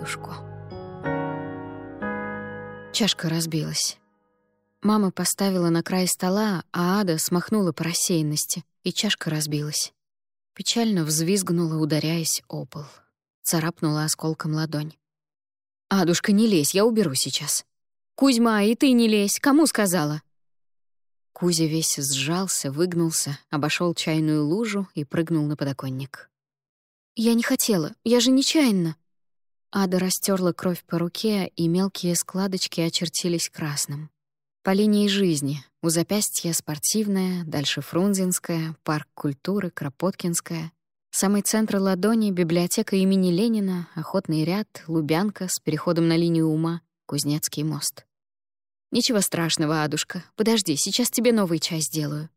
Адушку. Чашка разбилась. Мама поставила на край стола, а Ада смахнула по рассеянности, и чашка разбилась. Печально взвизгнула, ударяясь о пол. Царапнула осколком ладонь. «Адушка, не лезь, я уберу сейчас». «Кузьма, и ты не лезь, кому сказала?» Кузя весь сжался, выгнулся, обошел чайную лужу и прыгнул на подоконник. «Я не хотела, я же нечаянно». Ада растерла кровь по руке, и мелкие складочки очертились красным. По линии жизни. У запястья спортивная, дальше Фрунзенская, парк культуры, Кропоткинская. Самый центр ладони — библиотека имени Ленина, охотный ряд, Лубянка с переходом на линию ума, Кузнецкий мост. «Ничего страшного, Адушка. Подожди, сейчас тебе новый чай сделаю».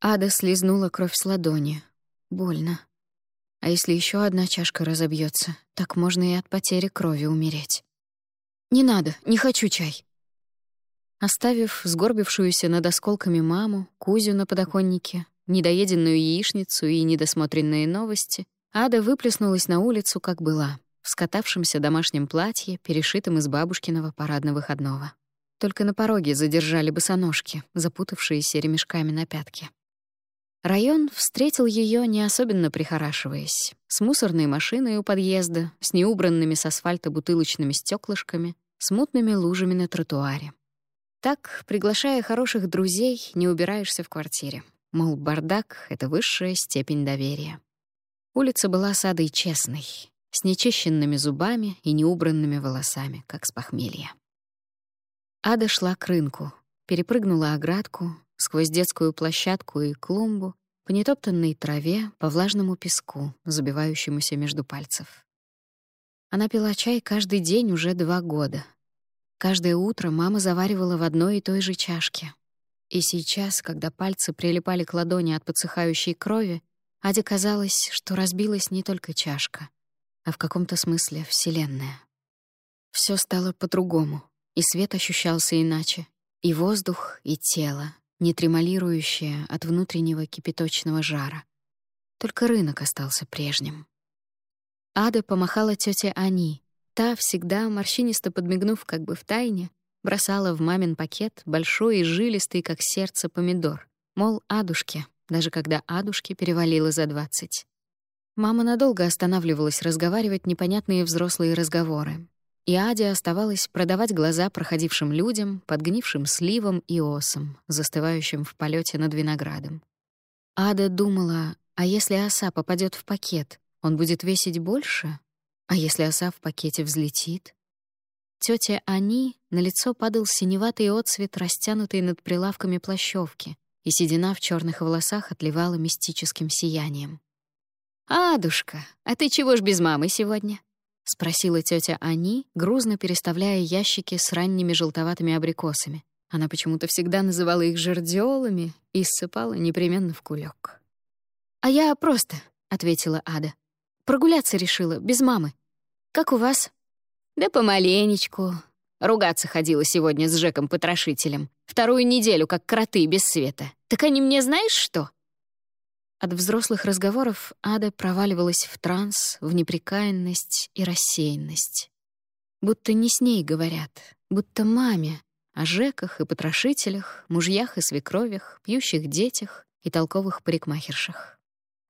Ада слезнула кровь с ладони. Больно. А если еще одна чашка разобьется, так можно и от потери крови умереть. «Не надо, не хочу чай». Оставив сгорбившуюся над осколками маму, Кузю на подоконнике, недоеденную яичницу и недосмотренные новости, Ада выплеснулась на улицу, как была, в скатавшемся домашнем платье, перешитом из бабушкиного парадно-выходного. Только на пороге задержали босоножки, запутавшиеся ремешками на пятке. Район встретил ее не особенно прихорашиваясь, с мусорной машиной у подъезда, с неубранными с асфальта бутылочными стеклышками, с мутными лужами на тротуаре. Так, приглашая хороших друзей, не убираешься в квартире. Мол, бардак — это высшая степень доверия. Улица была садой честной, с нечищенными зубами и неубранными волосами, как с похмелья. Ада шла к рынку, перепрыгнула оградку, сквозь детскую площадку и клумбу, по нетоптанной траве, по влажному песку, забивающемуся между пальцев. Она пила чай каждый день уже два года. Каждое утро мама заваривала в одной и той же чашке, и сейчас, когда пальцы прилипали к ладони от подсыхающей крови, Аде казалось, что разбилась не только чашка, а в каком-то смысле Вселенная. Все стало по-другому, и свет ощущался иначе, и воздух, и тело, не тремолирующее от внутреннего кипяточного жара. Только рынок остался прежним. Ада помахала тете Ани. Та, всегда морщинисто подмигнув как бы в тайне, бросала в мамин пакет большой и жилистый, как сердце, помидор. Мол, адушке, даже когда адушке перевалило за двадцать. Мама надолго останавливалась разговаривать непонятные взрослые разговоры. И Адя оставалась продавать глаза проходившим людям, подгнившим сливом и осом, застывающим в полете над виноградом. Ада думала, а если оса попадет в пакет, он будет весить больше? А если оса в пакете взлетит? Тёте Ани на лицо падал синеватый отсвет, растянутый над прилавками плащевки, и седина в черных волосах отливала мистическим сиянием. «Адушка, а ты чего ж без мамы сегодня?» — спросила тётя Ани, грузно переставляя ящики с ранними желтоватыми абрикосами. Она почему-то всегда называла их жердёлами и ссыпала непременно в кулек. «А я просто», — ответила Ада. «Прогуляться решила, без мамы. Как у вас?» Да помаленечку. Ругаться ходила сегодня с Жеком-потрошителем. Вторую неделю, как кроты без света. Так они мне знаешь что? От взрослых разговоров Ада проваливалась в транс, в неприкаянность и рассеянность. Будто не с ней говорят, будто маме, о Жеках и потрошителях, мужьях и свекровях, пьющих детях и толковых парикмахершах.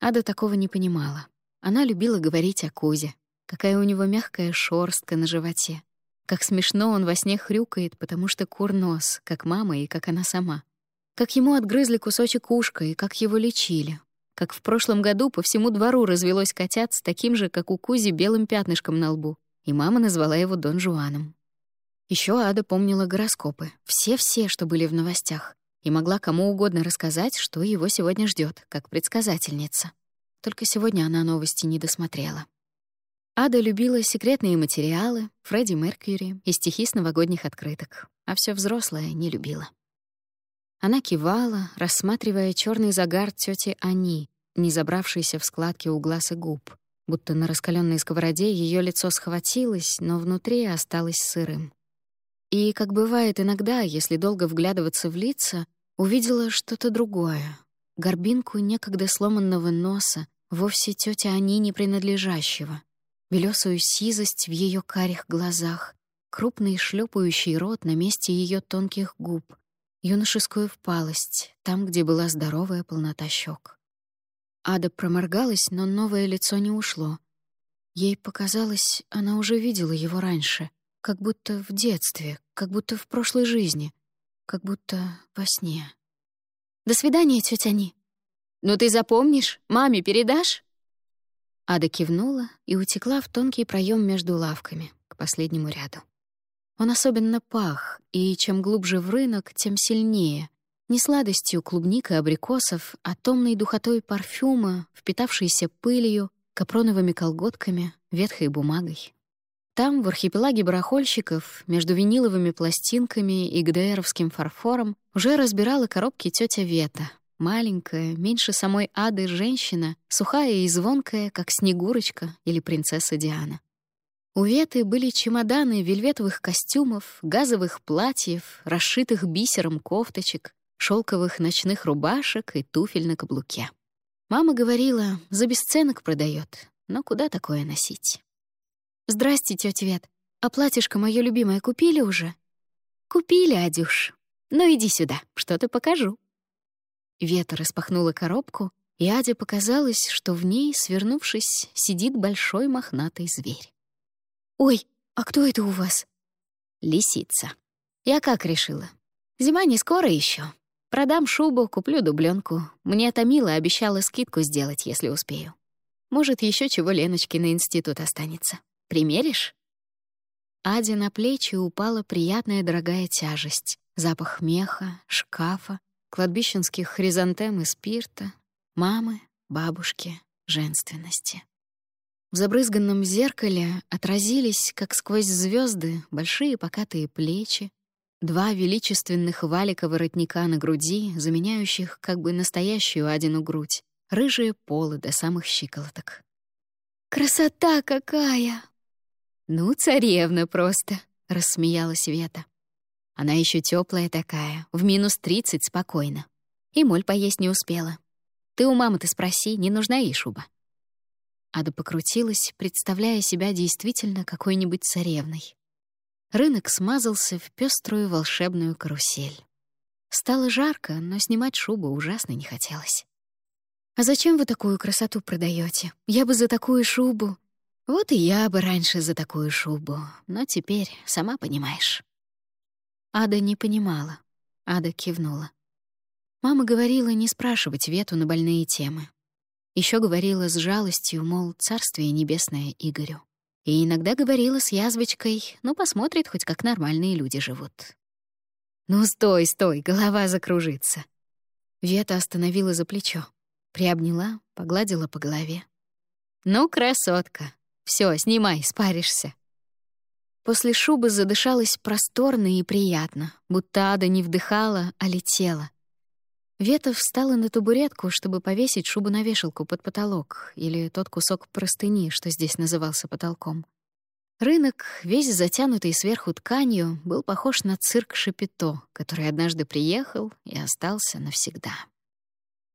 Ада такого не понимала. Она любила говорить о Кузе, Какая у него мягкая шорстка на животе. Как смешно он во сне хрюкает, потому что курнос, как мама и как она сама. Как ему отгрызли кусочек ушка и как его лечили. Как в прошлом году по всему двору развелось котят с таким же, как у Кузи, белым пятнышком на лбу, и мама назвала его Дон Жуаном. Еще Ада помнила гороскопы, все-все, что были в новостях, и могла кому угодно рассказать, что его сегодня ждет, как предсказательница. Только сегодня она новости не досмотрела. Ада любила секретные материалы, Фредди Меркьюри и стихи с новогодних открыток, а все взрослое не любила. Она кивала, рассматривая черный загар тети Ани, не забравшийся в складки у глаз и губ, будто на раскаленной сковороде ее лицо схватилось, но внутри осталось сырым. И, как бывает иногда, если долго вглядываться в лица, увидела что-то другое, горбинку некогда сломанного носа, вовсе тетя Ани не принадлежащего — белесую сизость в ее карих глазах, крупный шлепающий рот на месте ее тонких губ, юношескую впалость, там, где была здоровая полнота щек. Ада проморгалась, но новое лицо не ушло. Ей показалось, она уже видела его раньше, как будто в детстве, как будто в прошлой жизни, как будто во сне. «До свидания, тетя Ни». «Ну ты запомнишь? Маме передашь?» Ада кивнула и утекла в тонкий проем между лавками, к последнему ряду. Он особенно пах, и чем глубже в рынок, тем сильнее. Не сладостью клубник и абрикосов, а томной духотой парфюма, впитавшейся пылью, капроновыми колготками, ветхой бумагой. Там, в архипелаге барахольщиков, между виниловыми пластинками и ГДРовским фарфором, уже разбирала коробки тетя Вета, маленькая, меньше самой Ады женщина, сухая и звонкая, как Снегурочка или принцесса Диана. У Веты были чемоданы вельветовых костюмов, газовых платьев, расшитых бисером кофточек, шелковых ночных рубашек и туфель на каблуке. Мама говорила, за бесценок продает, но куда такое носить? «Здрасте, тетя Вет. А платьишко мое любимое купили уже?» «Купили, Адюш. Ну иди сюда, что-то покажу». Вета распахнула коробку, и Аде показалось, что в ней, свернувшись, сидит большой мохнатый зверь. «Ой, а кто это у вас?» «Лисица. Я как решила? Зима не скоро еще. Продам шубу, куплю дубленку. Мне Томила обещала скидку сделать, если успею. Может, еще чего Леночке на институт останется. Примеришь?» Аде на плечи упала приятная дорогая тяжесть. Запах меха, шкафа, кладбищенских хризантем и спирта, мамы, бабушки, женственности. В забрызганном зеркале отразились, как сквозь звезды, большие покатые плечи, два величественных валика воротника на груди, заменяющих как бы настоящую Адину грудь, рыжие полы до самых щиколоток. «Красота какая!» «Ну, царевна просто!» — рассмеялась Вета. «Она еще теплая такая, в минус тридцать спокойно. И моль поесть не успела. Ты у мамы-то спроси, не нужна ей шуба?» Ада покрутилась, представляя себя действительно какой-нибудь царевной. Рынок смазался в пеструю волшебную карусель. Стало жарко, но снимать шубу ужасно не хотелось. «А зачем вы такую красоту продаете? Я бы за такую шубу...» «Вот и я бы раньше за такую шубу, но теперь, сама понимаешь». Ада не понимала. Ада кивнула. Мама говорила не спрашивать Вету на больные темы. Еще говорила с жалостью, мол, царствие небесное Игорю. И иногда говорила с язвочкой, ну, посмотрит хоть как нормальные люди живут. «Ну, стой, стой, голова закружится». Вета остановила за плечо, приобняла, погладила по голове. «Ну, красотка, все, снимай, спаришься». После шубы задышалась просторно и приятно, будто ада не вдыхала, а летела — Вета встала на табуретку, чтобы повесить шубу на вешалку под потолок или тот кусок простыни, что здесь назывался потолком. Рынок, весь затянутый сверху тканью, был похож на цирк Шапито, который однажды приехал и остался навсегда.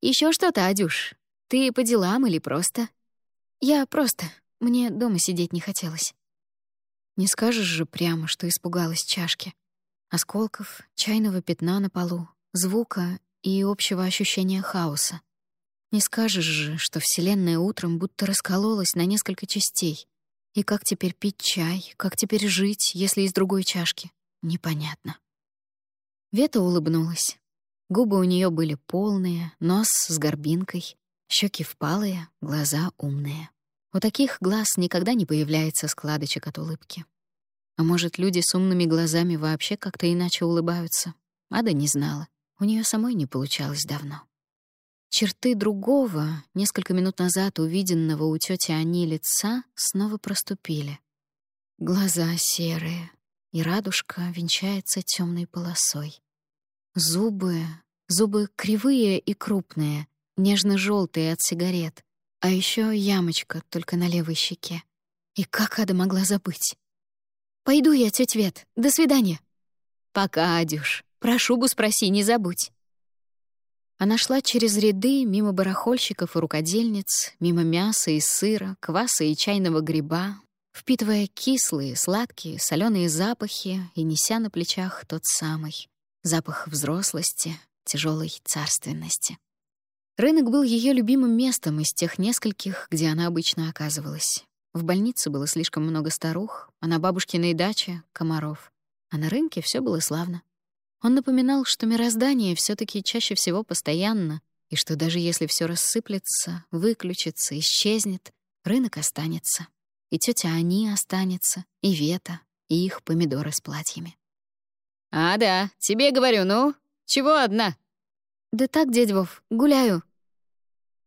Еще что-то, Адюш? Ты по делам или просто?» «Я просто. Мне дома сидеть не хотелось». Не скажешь же прямо, что испугалась чашки. Осколков, чайного пятна на полу, звука и общего ощущения хаоса. Не скажешь же, что Вселенная утром будто раскололась на несколько частей. И как теперь пить чай, как теперь жить, если из другой чашки? Непонятно. Вета улыбнулась. Губы у нее были полные, нос с горбинкой, щеки впалые, глаза умные. У таких глаз никогда не появляется складочек от улыбки. А может, люди с умными глазами вообще как-то иначе улыбаются? Ада не знала. У нее самой не получалось давно. Черты другого, несколько минут назад увиденного у тети Ани лица, снова проступили. Глаза серые, и радужка венчается темной полосой. Зубы, зубы кривые и крупные, нежно желтые от сигарет, а еще ямочка только на левой щеке. И как Ада могла забыть? «Пойду я, тетя Вет. До свидания». «Пока, Адюш». Про шубу спроси, не забудь». Она шла через ряды, мимо барахольщиков и рукодельниц, мимо мяса и сыра, кваса и чайного гриба, впитывая кислые, сладкие, соленые запахи и неся на плечах тот самый запах взрослости, тяжелой царственности. Рынок был ее любимым местом из тех нескольких, где она обычно оказывалась. В больнице было слишком много старух, а на бабушкиной даче — комаров. А на рынке все было славно. Он напоминал, что мироздание все таки чаще всего постоянно, и что даже если все рассыплется, выключится, исчезнет, рынок останется. И тетя Ани останется, и Вета, и их помидоры с платьями. «А, да, тебе говорю, ну, чего одна?» «Да так, дядь Вов, гуляю».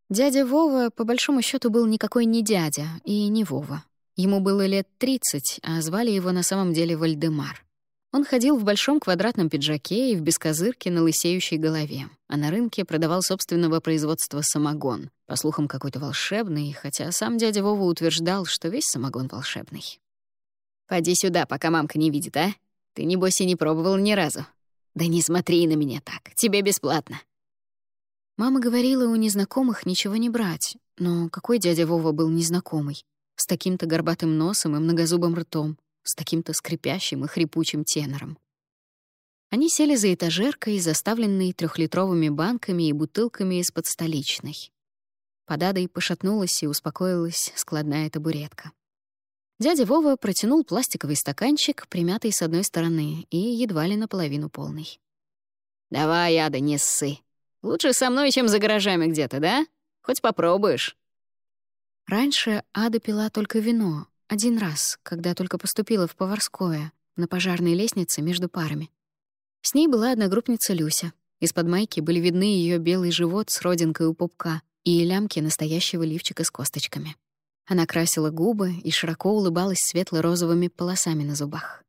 Дядя Вова, по большому счету, был никакой не дядя и не Вова. Ему было лет тридцать, а звали его на самом деле Вальдемар. Он ходил в большом квадратном пиджаке и в бескозырке на лысеющей голове, а на рынке продавал собственного производства самогон, по слухам какой-то волшебный, хотя сам дядя Вова утверждал, что весь самогон волшебный. «Поди сюда, пока мамка не видит, а? Ты, небось, и не пробовал ни разу. Да не смотри на меня так, тебе бесплатно». Мама говорила у незнакомых ничего не брать, но какой дядя Вова был незнакомый? С таким-то горбатым носом и многозубым ртом, с таким-то скрипящим и хрипучим тенором. Они сели за этажеркой, заставленной трехлитровыми банками и бутылками из-под столичной. Под Адой пошатнулась и успокоилась складная табуретка. Дядя Вова протянул пластиковый стаканчик, примятый с одной стороны и едва ли наполовину полный. «Давай, Ада, не ссы. Лучше со мной, чем за гаражами где-то, да? Хоть попробуешь». Раньше Ада пила только вино, один раз, когда только поступила в поварское, на пожарной лестнице между парами. С ней была одногруппница Люся. Из-под майки были видны ее белый живот с родинкой у пупка и лямки настоящего лифчика с косточками. Она красила губы и широко улыбалась светло-розовыми полосами на зубах.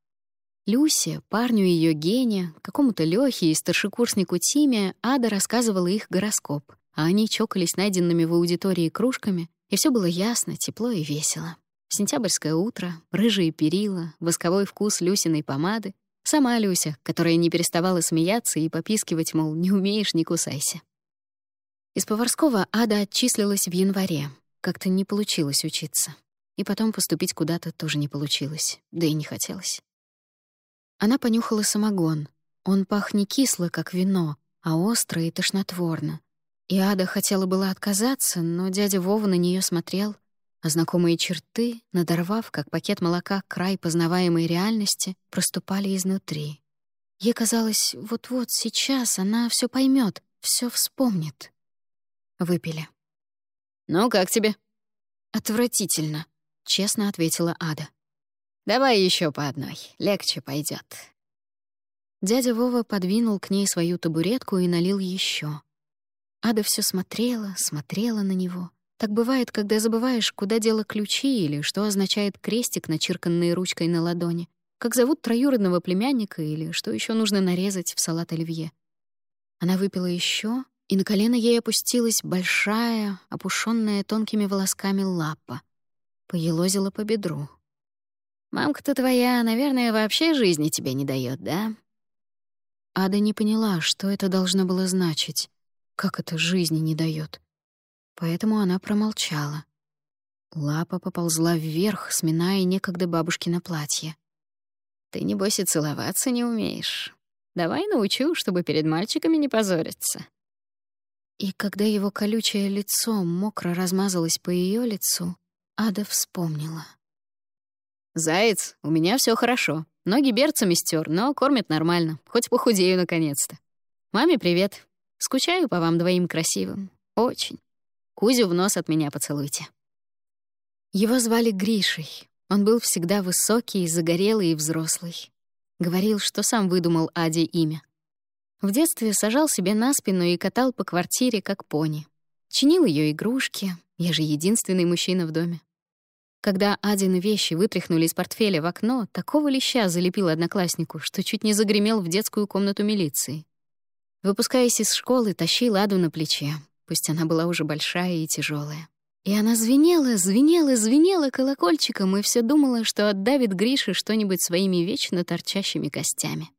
Люсе, парню ее гения, какому-то Лёхе и старшекурснику Тиме Ада рассказывала их гороскоп, а они чокались найденными в аудитории кружками, и все было ясно, тепло и весело. Сентябрьское утро, рыжие перила, восковой вкус Люсиной помады, сама Люся, которая не переставала смеяться и попискивать, мол, не умеешь — не кусайся. Из поварского Ада отчислилась в январе. Как-то не получилось учиться. И потом поступить куда-то тоже не получилось, да и не хотелось. Она понюхала самогон. Он пах не кисло, как вино, а остро и тошнотворно. И Ада хотела было отказаться, но дядя Вова на нее смотрел а знакомые черты, надорвав, как пакет молока, край познаваемой реальности, проступали изнутри. Ей казалось, вот-вот сейчас она все поймет, все вспомнит. Выпили. «Ну, как тебе?» «Отвратительно», — честно ответила Ада. «Давай еще по одной, легче пойдет. Дядя Вова подвинул к ней свою табуретку и налил еще. Ада все смотрела, смотрела на него — так бывает, когда забываешь, куда дело ключи или что означает крестик, начерканный ручкой на ладони, как зовут троюродного племянника или что еще нужно нарезать в салат оливье. Она выпила еще, и на колено ей опустилась большая, опушенная тонкими волосками лапа. Поелозила по бедру. «Мамка-то твоя, наверное, вообще жизни тебе не дает, да?» Ада не поняла, что это должно было значить. Как это жизни не дает поэтому она промолчала. Лапа поползла вверх, сминая некогда бабушкино платье. «Ты, небось, и целоваться не умеешь. Давай научу, чтобы перед мальчиками не позориться». И когда его колючее лицо мокро размазалось по ее лицу, Ада вспомнила. «Заяц, у меня все хорошо. Ноги берцами стер, но кормят нормально. Хоть похудею наконец-то. Маме привет. Скучаю по вам двоим красивым. Очень». Кузю в нос от меня поцелуйте». Его звали Гришей. Он был всегда высокий, загорелый и взрослый. Говорил, что сам выдумал Аде имя. В детстве сажал себе на спину и катал по квартире, как пони. Чинил ее игрушки. Я же единственный мужчина в доме. Когда Адины вещи вытряхнули из портфеля в окно, такого леща залепил однокласснику, что чуть не загремел в детскую комнату милиции. Выпускаясь из школы, тащил Аду на плече, пусть она была уже большая и тяжелая. И она звенела, звенела, звенела колокольчиком и все думала, что отдавит Грише что-нибудь своими вечно торчащими костями.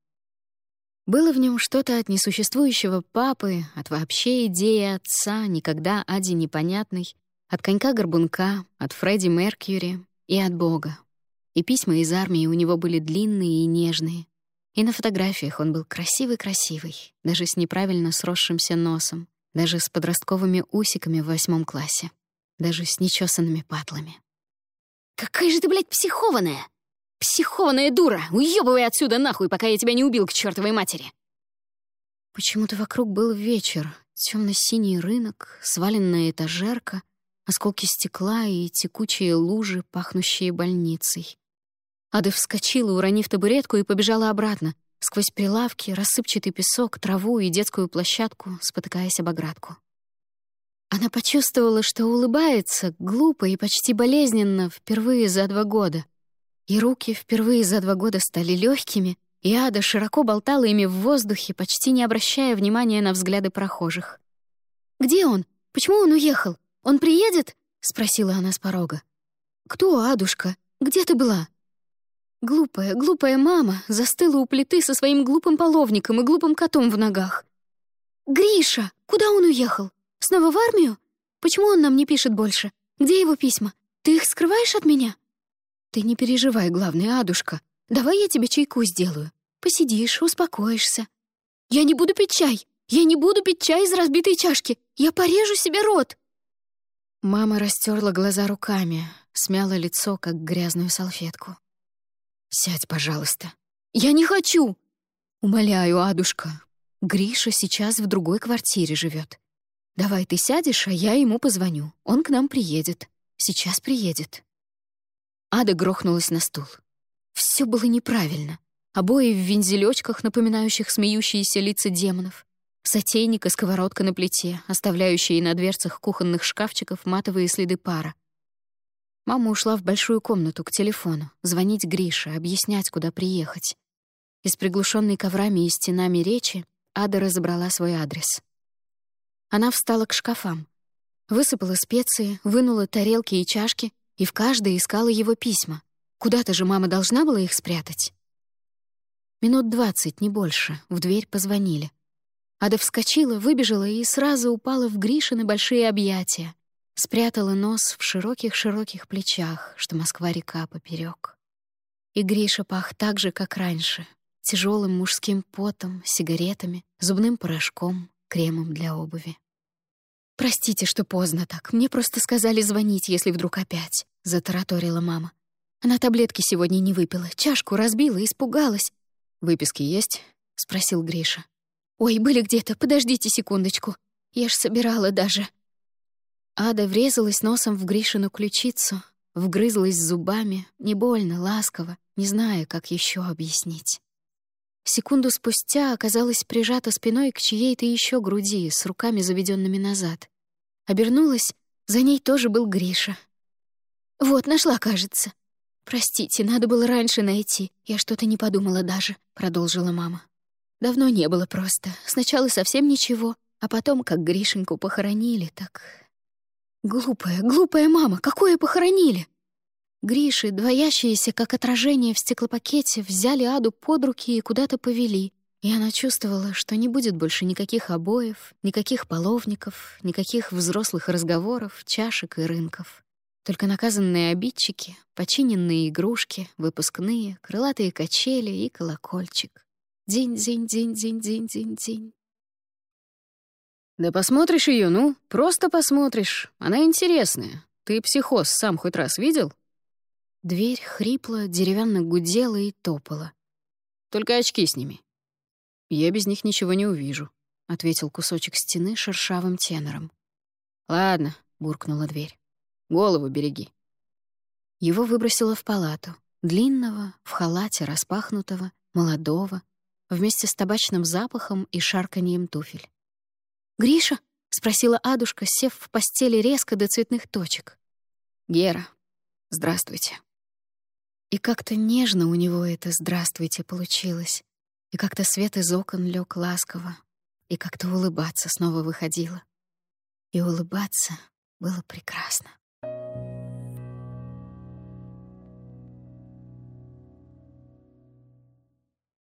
Было в нем что-то от несуществующего папы, от вообще идеи отца, никогда Ади непонятной, от конька-горбунка, от Фредди Меркьюри и от Бога, И письма из армии у него были длинные и нежные. И на фотографиях он был красивый-красивый, даже с неправильно сросшимся носом, даже с подростковыми усиками в восьмом классе, даже с нечесанными патлами. «Какая же ты, блядь, психованная! Психованная дура! Уёбывай отсюда нахуй, пока я тебя не убил к чёртовой матери!» Почему-то вокруг был вечер, темно-синий рынок, сваленная этажерка, осколки стекла и текучие лужи, пахнущие больницей. Ада вскочила, уронив табуретку, и побежала обратно, сквозь прилавки, рассыпчатый песок, траву и детскую площадку, спотыкаясь об оградку. Она почувствовала, что улыбается, глупо и почти болезненно, впервые за два года. И руки впервые за два года стали легкими, и Ада широко болтала ими в воздухе, почти не обращая внимания на взгляды прохожих. «Где он? Почему он уехал? Он приедет?» — спросила она с порога. «Кто, Адушка? Где ты была?» Глупая, глупая мама застыла у плиты со своим глупым половником и глупым котом в ногах. «Гриша! Куда он уехал? Снова в армию? Почему он нам не пишет больше? Где его письма? Ты их скрываешь от меня?» «Ты не переживай, главный адушка. Давай я тебе чайку сделаю. Посидишь, успокоишься». «Я не буду пить чай! Я не буду пить чай из разбитой чашки! Я порежу себе рот!» Мама растерла глаза руками, смяла лицо, как грязную салфетку. «Сядь, пожалуйста». «Я не хочу!» «Умоляю, Адушка, Гриша сейчас в другой квартире живет. Давай ты сядешь, а я ему позвоню. Он к нам приедет. Сейчас приедет». Ада грохнулась на стул. Все было неправильно. Обои в вензелёчках, напоминающих смеющиеся лица демонов. Сотейник и сковородка на плите, оставляющие на дверцах кухонных шкафчиков матовые следы пара. Мама ушла в большую комнату к телефону, звонить Грише, объяснять, куда приехать. Из приглушенной коврами и стенами речи Ада разобрала свой адрес. Она встала к шкафам, высыпала специи, вынула тарелки и чашки и в каждой искала его письма. Куда-то же мама должна была их спрятать. Минут двадцать, не больше, в дверь позвонили. Ада вскочила, выбежала и сразу упала в Гришины большие объятия, спрятала нос в широких-широких плечах, что Москва-река поперек. И Гриша пах так же, как раньше, тяжелым мужским потом, сигаретами, зубным порошком, кремом для обуви. «Простите, что поздно так. Мне просто сказали звонить, если вдруг опять», — затараторила мама. Она таблетки сегодня не выпила, чашку разбила, испугалась. «Выписки есть?» — спросил Гриша. «Ой, были где-то, подождите секундочку. Я ж собирала даже». Ада врезалась носом в Гришину ключицу, вгрызлась зубами, не больно, ласково, не зная, как еще объяснить. Секунду спустя оказалась прижата спиной к чьей-то еще груди с руками заведенными назад. Обернулась, за ней тоже был Гриша. «Вот, нашла, кажется. Простите, надо было раньше найти. Я что-то не подумала даже», — продолжила мама. «Давно не было просто. Сначала совсем ничего, а потом, как Гришеньку похоронили, так Глупая, глупая мама, какое похоронили? Гриши, двоящиеся, как отражение в стеклопакете, взяли Аду под руки и куда-то повели. И она чувствовала, что не будет больше никаких обоев, никаких половников, никаких взрослых разговоров, чашек и рынков. Только наказанные обидчики, починенные игрушки, выпускные, крылатые качели и колокольчик. День-день-день-день-день-день-день. «Да посмотришь ее, ну, просто посмотришь. Она интересная. Ты психоз сам хоть раз видел?» Дверь хрипло, деревянно гудела и топала. «Только очки сними». «Я без них ничего не увижу», — ответил кусочек стены шершавым тенором. «Ладно», — буркнула дверь. «Голову береги». Его выбросило в палату. Длинного, в халате распахнутого, молодого, вместе с табачным запахом и шарканьем туфель. «Гриша?» — спросила Адушка, сев в постели резко до цветных точек. «Гера, здравствуйте». И как-то нежно у него это «здравствуйте» получилось, и как-то свет из окон лег ласково, и как-то улыбаться снова выходило. И улыбаться было прекрасно.